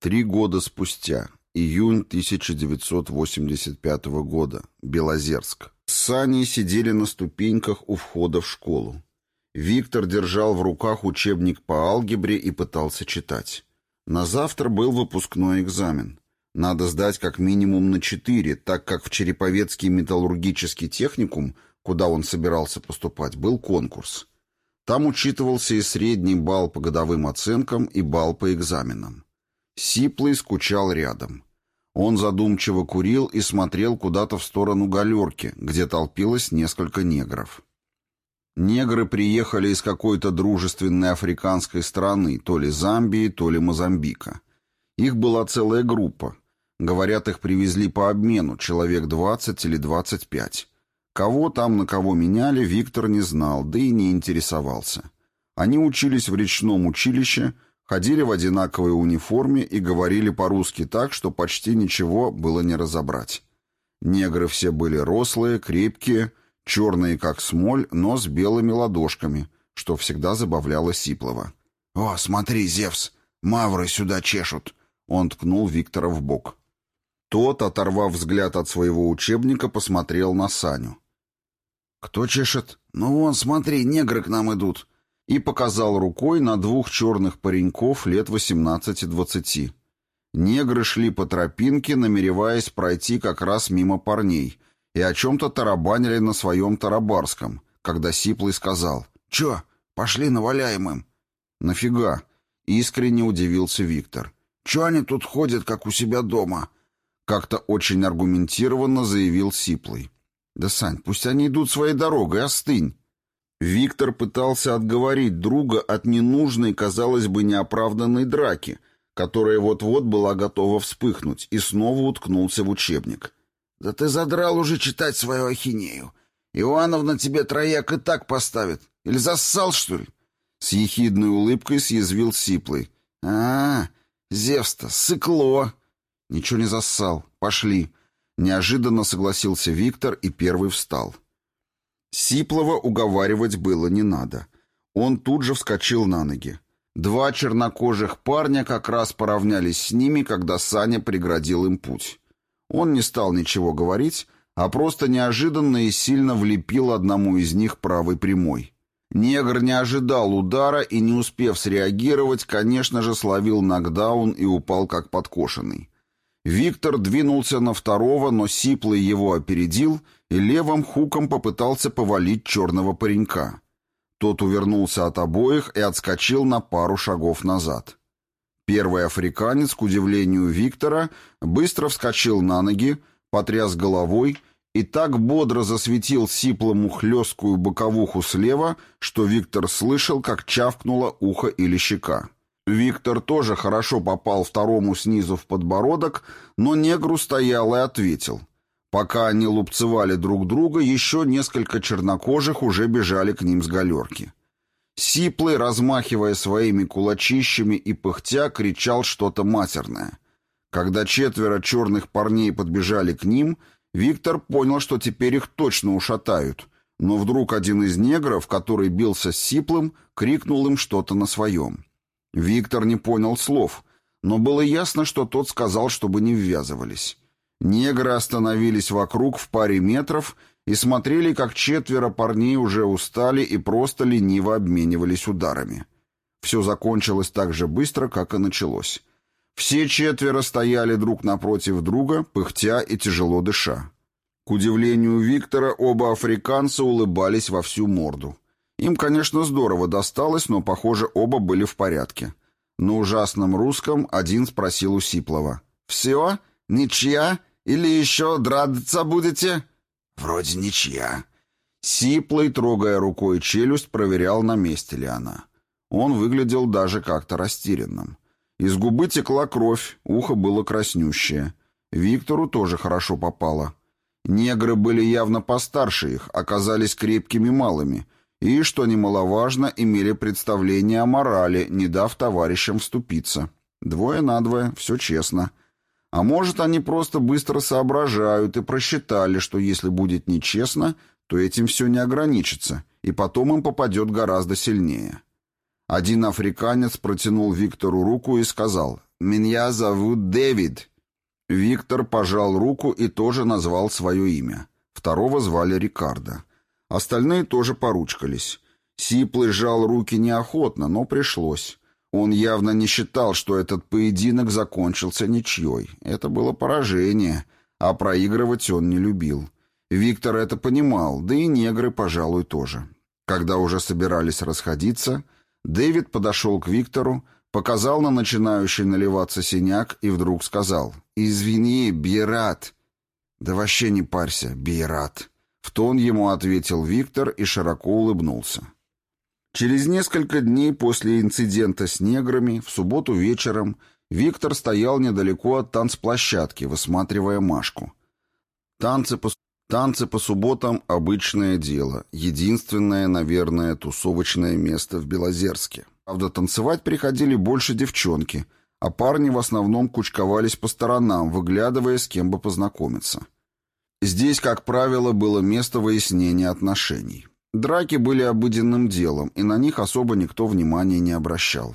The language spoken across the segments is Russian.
Три года спустя, июнь 1985 года, Белозерск. С Саней сидели на ступеньках у входа в школу. Виктор держал в руках учебник по алгебре и пытался читать. На завтра был выпускной экзамен. Надо сдать как минимум на четыре, так как в Череповецкий металлургический техникум, куда он собирался поступать, был конкурс. Там учитывался и средний балл по годовым оценкам, и балл по экзаменам. Сиплый скучал рядом. Он задумчиво курил и смотрел куда-то в сторону галерки, где толпилось несколько негров. Негры приехали из какой-то дружественной африканской страны, то ли Замбии, то ли Мозамбика. Их была целая группа. Говорят, их привезли по обмену, человек 20 или 25. Кого там на кого меняли, Виктор не знал, да и не интересовался. Они учились в речном училище, ходили в одинаковой униформе и говорили по-русски так, что почти ничего было не разобрать. Негры все были рослые, крепкие, черные как смоль, но с белыми ладошками, что всегда забавляло Сиплова. «О, смотри, Зевс, мавры сюда чешут!» Он ткнул Виктора в бок. Тот, оторвав взгляд от своего учебника, посмотрел на Саню. «Кто чешет? Ну вон, смотри, негры к нам идут!» И показал рукой на двух черных пареньков лет восемнадцати-двадцати. Негры шли по тропинке, намереваясь пройти как раз мимо парней, и о чем-то тарабанили на своем тарабарском, когда Сиплый сказал «Че, пошли наваляем им». «Нафига?» — искренне удивился Виктор. «Че они тут ходят, как у себя дома?» Как-то очень аргументированно заявил Сиплый. «Да, Сань, пусть они идут своей дорогой, остынь». Виктор пытался отговорить друга от ненужной, казалось бы, неоправданной драки, которая вот-вот была готова вспыхнуть, и снова уткнулся в учебник. «Да ты задрал уже читать свою ахинею. Ивановна тебе трояк и так поставит. Или зассал, что ли?» С ехидной улыбкой съязвил Сиплый. «А, Зевста, сыкло!» «Ничего не зассал. Пошли. Неожиданно согласился Виктор и первый встал. Сиплова уговаривать было не надо. Он тут же вскочил на ноги. Два чернокожих парня как раз поравнялись с ними, когда Саня преградил им путь. Он не стал ничего говорить, а просто неожиданно и сильно влепил одному из них правой прямой. Негр не ожидал удара и, не успев среагировать, конечно же, словил нокдаун и упал как подкошенный. Виктор двинулся на второго, но Сиплый его опередил и левым хуком попытался повалить черного паренька. Тот увернулся от обоих и отскочил на пару шагов назад. Первый африканец, к удивлению Виктора, быстро вскочил на ноги, потряс головой и так бодро засветил сиплому хлесткую боковуху слева, что Виктор слышал, как чавкнуло ухо или щека. Виктор тоже хорошо попал второму снизу в подбородок, но негру стоял и ответил. Пока они лупцевали друг друга, еще несколько чернокожих уже бежали к ним с галерки. Сиплый, размахивая своими кулачищами и пыхтя, кричал что-то матерное. Когда четверо черных парней подбежали к ним, Виктор понял, что теперь их точно ушатают. Но вдруг один из негров, который бился с Сиплым, крикнул им что-то на своем. Виктор не понял слов, но было ясно, что тот сказал, чтобы не ввязывались. Негры остановились вокруг в паре метров и смотрели, как четверо парней уже устали и просто лениво обменивались ударами. Все закончилось так же быстро, как и началось. Все четверо стояли друг напротив друга, пыхтя и тяжело дыша. К удивлению Виктора, оба африканца улыбались во всю морду. Им, конечно, здорово досталось, но, похоже, оба были в порядке. На ужасном русском один спросил у Сиплова. «Все? Ничья? Или еще драться будете?» «Вроде ничья». Сиплый, трогая рукой челюсть, проверял, на месте ли она. Он выглядел даже как-то растерянным. Из губы текла кровь, ухо было краснющее. Виктору тоже хорошо попало. Негры были явно постарше их, оказались крепкими малыми — и, что немаловажно, имели представление о морали, не дав товарищам вступиться. Двое на двое, все честно. А может, они просто быстро соображают и просчитали, что если будет нечестно, то этим все не ограничится, и потом им попадет гораздо сильнее. Один африканец протянул Виктору руку и сказал «Меня зовут Дэвид». Виктор пожал руку и тоже назвал свое имя. Второго звали Рикардо. Остальные тоже поручкались. Сиплый сжал руки неохотно, но пришлось. Он явно не считал, что этот поединок закончился ничьей. Это было поражение, а проигрывать он не любил. Виктор это понимал, да и негры, пожалуй, тоже. Когда уже собирались расходиться, Дэвид подошел к Виктору, показал на начинающий наливаться синяк и вдруг сказал «Извини, Бират». «Да вообще не парься, Бират». В тон ему ответил Виктор и широко улыбнулся. Через несколько дней после инцидента с неграми, в субботу вечером, Виктор стоял недалеко от танцплощадки, высматривая Машку. Танцы по, танцы по субботам – обычное дело, единственное, наверное, тусовочное место в Белозерске. Правда, танцевать приходили больше девчонки, а парни в основном кучковались по сторонам, выглядывая, с кем бы познакомиться. Здесь, как правило, было место выяснения отношений. Драки были обыденным делом, и на них особо никто внимания не обращал.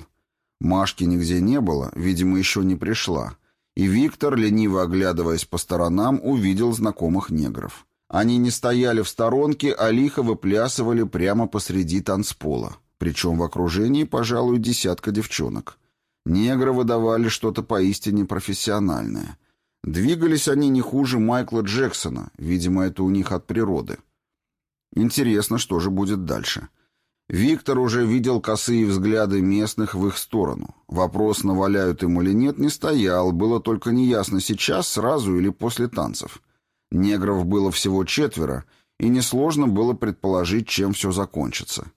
Машки нигде не было, видимо, еще не пришла. И Виктор, лениво оглядываясь по сторонам, увидел знакомых негров. Они не стояли в сторонке, а лихо выплясывали прямо посреди танцпола. Причем в окружении, пожалуй, десятка девчонок. Негры выдавали что-то поистине профессиональное. Двигались они не хуже Майкла Джексона, видимо, это у них от природы. Интересно, что же будет дальше. Виктор уже видел косые взгляды местных в их сторону. Вопрос, наваляют им или нет, не стоял, было только неясно сейчас, сразу или после танцев. Негров было всего четверо, и несложно было предположить, чем все закончится.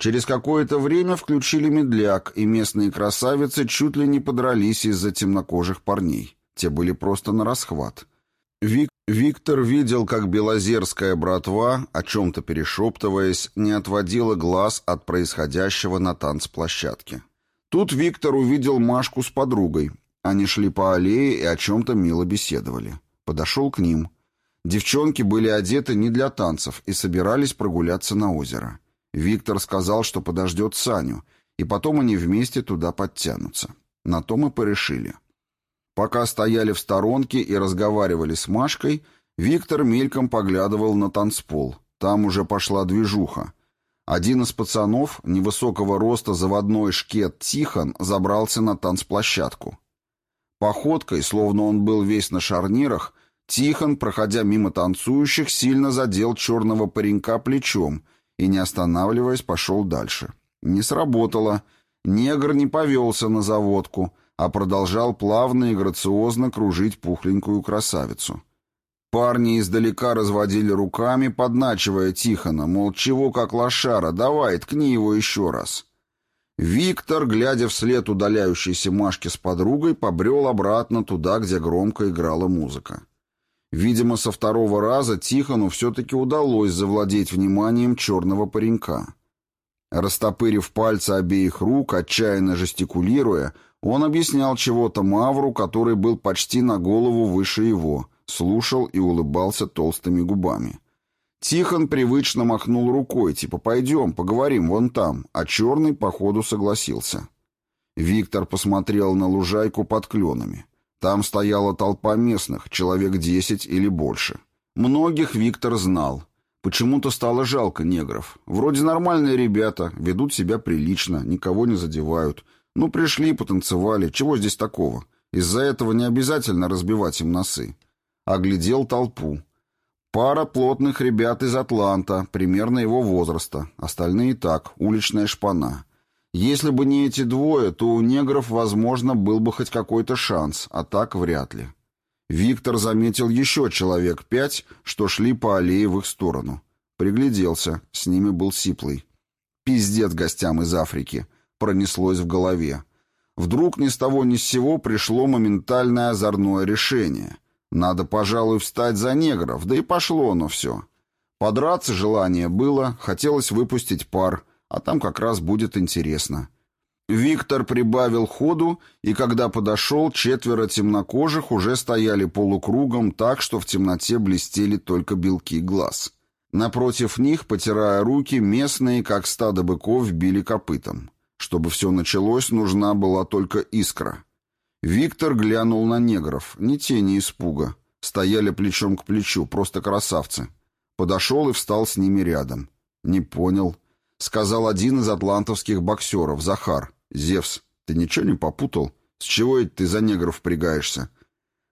Через какое-то время включили медляк, и местные красавицы чуть ли не подрались из-за темнокожих парней. Те были просто на расхват. Вик Виктор видел, как белозерская братва, о чем-то перешептываясь, не отводила глаз от происходящего на танцплощадке. Тут Виктор увидел Машку с подругой. Они шли по аллее и о чем-то мило беседовали. Подошел к ним. Девчонки были одеты не для танцев и собирались прогуляться на озеро. Виктор сказал, что подождет Саню, и потом они вместе туда подтянутся. На то мы порешили. Пока стояли в сторонке и разговаривали с Машкой, Виктор мельком поглядывал на танцпол. Там уже пошла движуха. Один из пацанов, невысокого роста заводной шкет Тихон, забрался на танцплощадку. Походкой, словно он был весь на шарнирах, Тихон, проходя мимо танцующих, сильно задел черного паренька плечом и, не останавливаясь, пошел дальше. Не сработало. Негр не повелся на заводку, а продолжал плавно и грациозно кружить пухленькую красавицу. Парни издалека разводили руками, подначивая Тихона, мол, чего как лошара, давай, ткни его еще раз. Виктор, глядя вслед удаляющейся Машке с подругой, побрел обратно туда, где громко играла музыка. Видимо, со второго раза Тихону все-таки удалось завладеть вниманием черного паренька. Растопырив пальцы обеих рук, отчаянно жестикулируя, он объяснял чего-то Мавру, который был почти на голову выше его, слушал и улыбался толстыми губами. Тихон привычно махнул рукой, типа «пойдем, поговорим, вон там», а черный, походу, согласился. Виктор посмотрел на лужайку под кленами. Там стояла толпа местных, человек десять или больше. Многих Виктор знал. Почему-то стало жалко негров. Вроде нормальные ребята, ведут себя прилично, никого не задевают – ну, пришли, потанцевали. Чего здесь такого? Из-за этого не обязательно разбивать им носы. Оглядел толпу. Пара плотных ребят из Атланта, примерно его возраста. Остальные так, уличная шпана. Если бы не эти двое, то у негров, возможно, был бы хоть какой-то шанс, а так вряд ли. Виктор заметил еще человек пять, что шли по аллее в их сторону. Пригляделся, с ними был Сиплый. Пиздец гостям из Африки пронеслось в голове. Вдруг ни с того ни с сего пришло моментальное озорное решение. Надо, пожалуй, встать за негров, да и пошло оно все. Подраться желание было, хотелось выпустить пар, а там как раз будет интересно. Виктор прибавил ходу, и когда подошел, четверо темнокожих уже стояли полукругом так, что в темноте блестели только белки глаз. Напротив них, потирая руки, местные, как стадо быков, били копытом. Чтобы все началось, нужна была только искра. Виктор глянул на негров, ни тени испуга. Стояли плечом к плечу, просто красавцы. Подошел и встал с ними рядом. «Не понял», — сказал один из атлантовских боксеров, Захар. «Зевс, ты ничего не попутал? С чего это ты за негров впрягаешься?»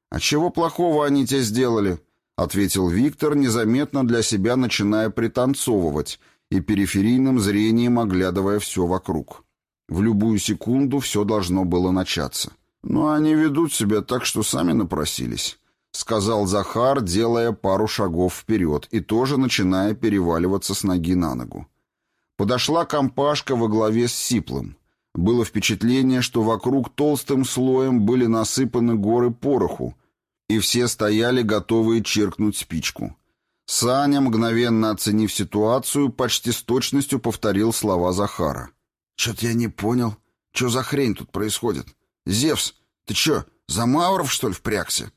«А чего плохого они тебе сделали?» — ответил Виктор, незаметно для себя начиная пританцовывать и периферийным зрением оглядывая все вокруг. В любую секунду все должно было начаться. «Но они ведут себя так, что сами напросились», — сказал Захар, делая пару шагов вперед и тоже начиная переваливаться с ноги на ногу. Подошла компашка во главе с Сиплым. Было впечатление, что вокруг толстым слоем были насыпаны горы пороху, и все стояли, готовые чиркнуть спичку. Саня, мгновенно оценив ситуацию, почти с точностью повторил слова Захара. «Чё-то я не понял. Чё за хрень тут происходит? Зевс, ты чё, за Мавров, что ли, впрягся?»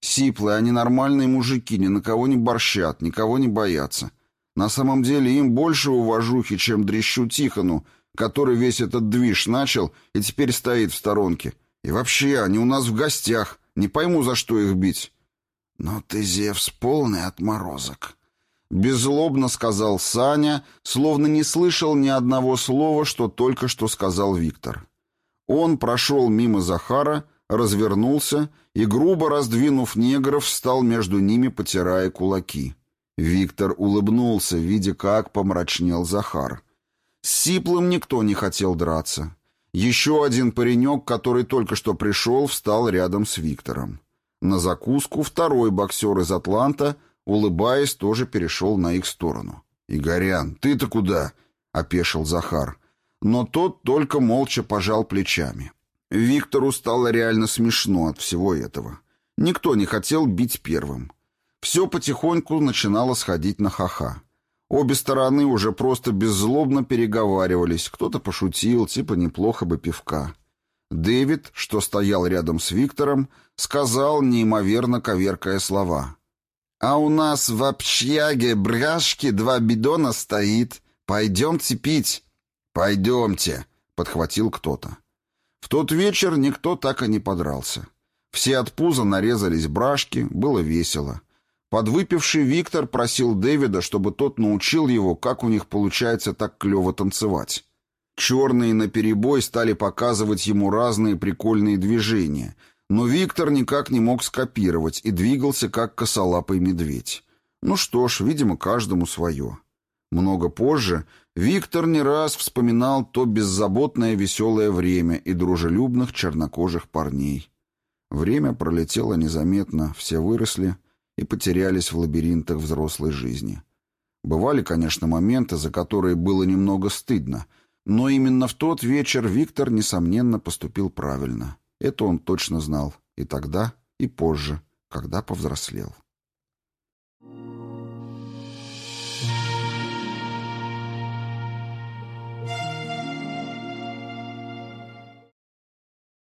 Сиплые, они нормальные мужики, ни на кого не борщат, никого не боятся. На самом деле им больше уважухи, чем дрещу Тихону, который весь этот движ начал и теперь стоит в сторонке. И вообще, они у нас в гостях. Не пойму, за что их бить. «Но ты, Зевс, полный отморозок», — беззлобно сказал Саня, словно не слышал ни одного слова, что только что сказал Виктор. Он прошел мимо Захара, развернулся и, грубо раздвинув негров, встал между ними, потирая кулаки. Виктор улыбнулся, видя, как помрачнел Захар. С Сиплым никто не хотел драться. Еще один паренек, который только что пришел, встал рядом с Виктором. На закуску второй боксер из Атланта, улыбаясь, тоже перешел на их сторону. «Игорян, ты-то куда?» — опешил Захар. Но тот только молча пожал плечами. Виктору стало реально смешно от всего этого. Никто не хотел бить первым. Все потихоньку начинало сходить на ха-ха. Обе стороны уже просто беззлобно переговаривались, кто-то пошутил, типа неплохо бы пивка. Дэвид, что стоял рядом с Виктором, сказал, неимоверно коверкая слова. «А у нас в общаге брашки два бидона стоит. Пойдемте пить». «Пойдемте», — подхватил кто-то. В тот вечер никто так и не подрался. Все от пуза нарезались брашки, было весело. Подвыпивший Виктор просил Дэвида, чтобы тот научил его, как у них получается так клево танцевать. Черные наперебой стали показывать ему разные прикольные движения, но Виктор никак не мог скопировать и двигался, как косолапый медведь. Ну что ж, видимо, каждому свое. Много позже Виктор не раз вспоминал то беззаботное веселое время и дружелюбных чернокожих парней. Время пролетело незаметно, все выросли и потерялись в лабиринтах взрослой жизни. Бывали, конечно, моменты, за которые было немного стыдно — но именно в тот вечер Виктор, несомненно, поступил правильно. Это он точно знал и тогда, и позже, когда повзрослел.